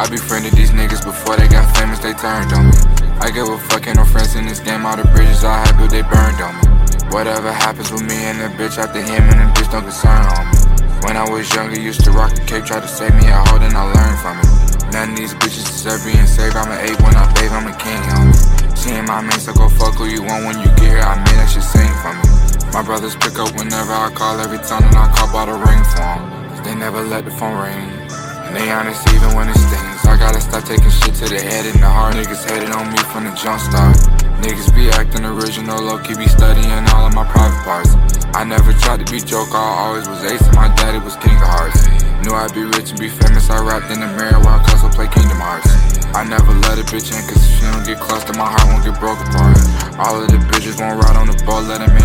I befriended these niggas before they got famous, they turned on me. I give a fuck, ain't no friends in this game, all the bridges I had built, they burned on me. Whatever happens with me and that bitch after him and that bitch don't concern on me. When I was younger, used to rock a cape, tried to save me, I hold and I learned from it. None of these bitches deserve being saved, I'm an ape when I bathe, I'm a king, homie. Seeing my man, so go fuck who you want when you get here, I mean that shit sing for me. My brothers pick up whenever I call, every time that I call, bought a ring for them. They never let the phone ring. And they honest even when it stings. I gotta stop taking shit to the head and the heart. Niggas hated on me from the jump start. Niggas be acting original, low key be studying all of my private parts. I never tried to be joke, I always was ace, and my daddy was king of hearts. Knew I'd be rich and be famous, I rapped in the mirror while Cuzzo play Kingdom Hearts. I never let a bitch in, cause if she don't get close, then my heart won't get broke apart. All of the bitches won't ride on the boat, let him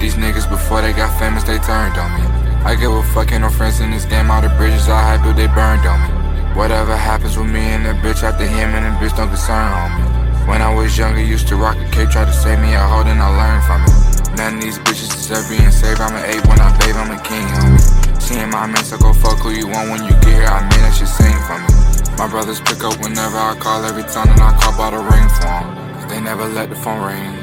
these niggas before they got famous, they turned on me. I give a fuck, ain't no friends in this game, all the bridges I had built, they burned on me. Whatever happens with me and that bitch after him and that bitch don't concern on me. When I was younger, used to rock a cape, tried to save me, I hold and I learned from it. None of these bitches deserve being saved, I'm an ape when I bathe, I'm a king, homie. Seeing my man, so go fuck who you want when you get here, I mean that shit sing for me. My brothers pick up whenever I call, every time that I call, bought a ring for them. They never let the phone ring.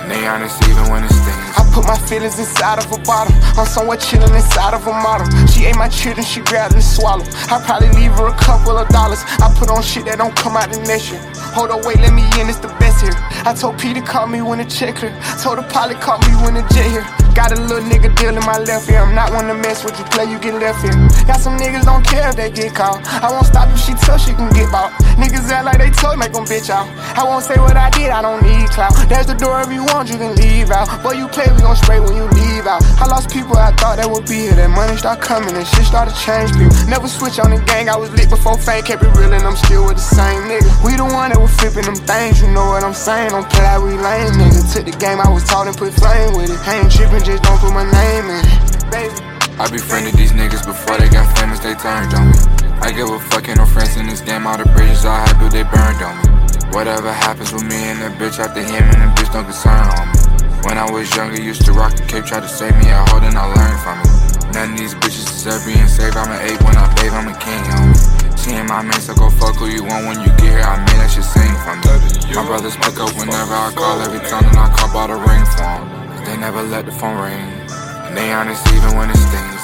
And they honest even when it stings. I put my feelings inside of a bottle. I'm somewhere chilling inside of a model. She ate my children, she grabbed and swallowed. I probably leave her a couple of dollars. I put on shit that don't come out the next year. Hold on, wait, let me in, it's the best here. I told Peter, call me when the check. Told the pilot, call me when the jet here. Got a little nigga deal in my left ear. I'm not one to mess with you, play, you get left here. Got some niggas don't care if they get caught. I won't stop if she tough, she can get bought. Niggas act like they told, make them bitch out. I won't say what I did, I don't need clout. There's the door if you want, you can leave out. Boy, you play, we gon' spray when you leave out. I lost people I thought that would be here. That money start coming and shit started change people. Never switch on the gang, I was lit before fame, kept it real and I'm still with the same nigga. We the one that was flipping them things, you know what I'm saying? Don't play like we lame, nigga. Took the game I was taught and put flame with it. Ain't tripping, just don't put my name in it. Baby. I befriended these niggas before they got famous, they turned on me. I give a fuck, ain't no friends in this game, all the bridges I had built, they burned on me. Whatever happens with me and that bitch after him and that bitch don't concern on me. When I was younger, used to rock a cape, tried to save me, I hold and I learned from it. None of these bitches deserve being saved, I'm an ape when I bathe, I'm a king, homie. Seeing my man, so go fuck who you want when you get here, I mean that shit sing for me. My brothers pick up whenever I call, every time that I call, bought a ring for them. They never let the phone ring. And they honest even when it stings.